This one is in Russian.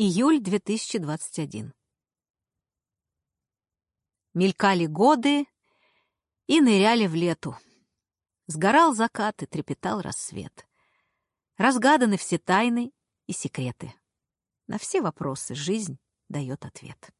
Июль 2021. Мелькали годы и ныряли в лету. Сгорал закат и трепетал рассвет. Разгаданы все тайны и секреты. На все вопросы жизнь дает ответ.